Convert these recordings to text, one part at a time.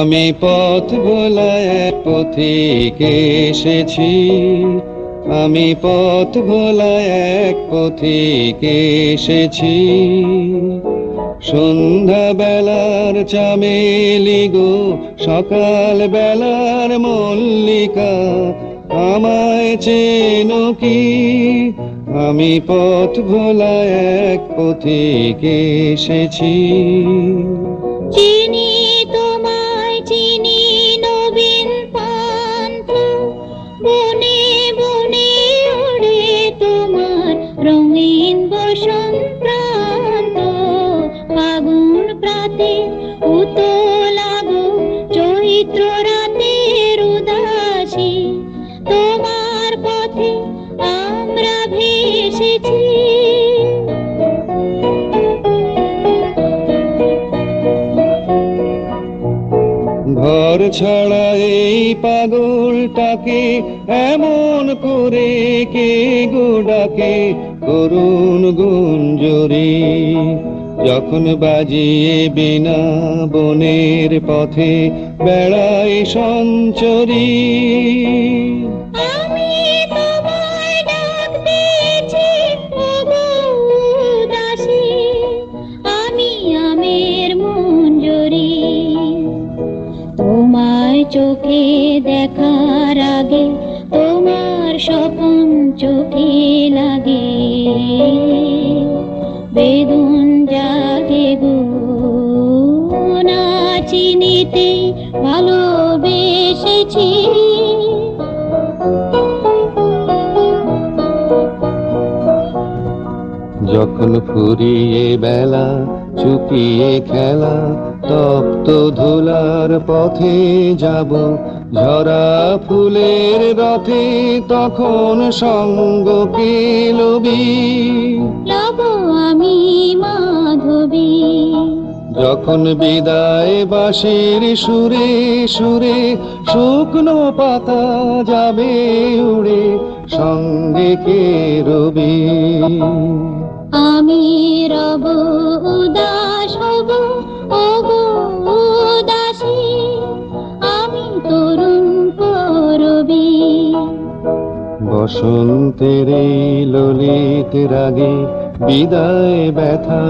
আমি পথ ভোলায় পথিক এসেছি। আমি পথ ভোলায় এক পথিক এসেছি। সন্ধ্যা বেলার চামেলি গো সকাল বেলার মল্লিকা, আমায় চেনো কি? আমি পথ ভোলায় এক পথিক এসেছি। চিনি ফাগুন প্রাতে উতলাগো চৈত্র রাতের উদাসী। তোমার পথে আমরা ভেসেছি। ঘর ছাড়া এই পাগলটাকে এমন করে কে গোডাকে করুণ গুঞ্জরি, যখন বাজিয়ে বিনা বনের পথে বেড়াই সঞ্চরী। চোখে দেখার আগে, তোমার স্বপন চোখে লাগে। বেদন জাগে গো না চিনিতে ভালোবেসেছি। যখন ফুরিয়ে বেলা চুকিয়ে খেলা তপ্ত ধুলার পথে যাব ঝরা ফুলের রথে তখন সঙ্গ কেলবি যখন বিদায় বাসির সুরে সুরে শুকনো পাতা যাবে উড়ে সঙ্গে কে রবি? আমি রব উদাস বসন্তের ললিত রাগে বিদায় ব্যথা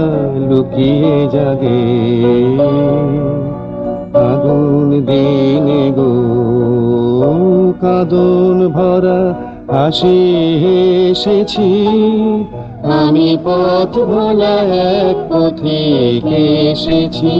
লুকিয়ে জাগে। আগুন দিনে গো, কাদন ভরা হাসি এসেছি আমি পথ ভোলা এক পথে এসেছি।